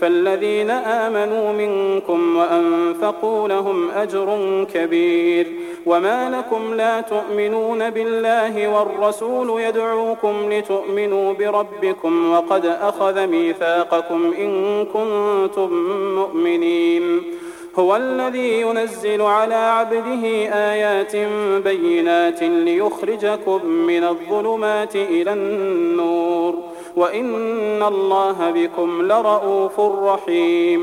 فالذين آمنوا منكم وأنفقوا لهم أجر كبير. وما لكم لا تؤمنون بالله والرسول يدعوكم لتؤمنوا بربكم وقد أخذ ميثاقكم إن كنتم مؤمنين. هو الذي ينزل على عبده آيات بينات ليخرجكم من الظلمات إلى النور. وإن الله بكم لرءوف رحيم.